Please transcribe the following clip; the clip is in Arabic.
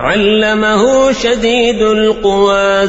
علمه شديد القوى.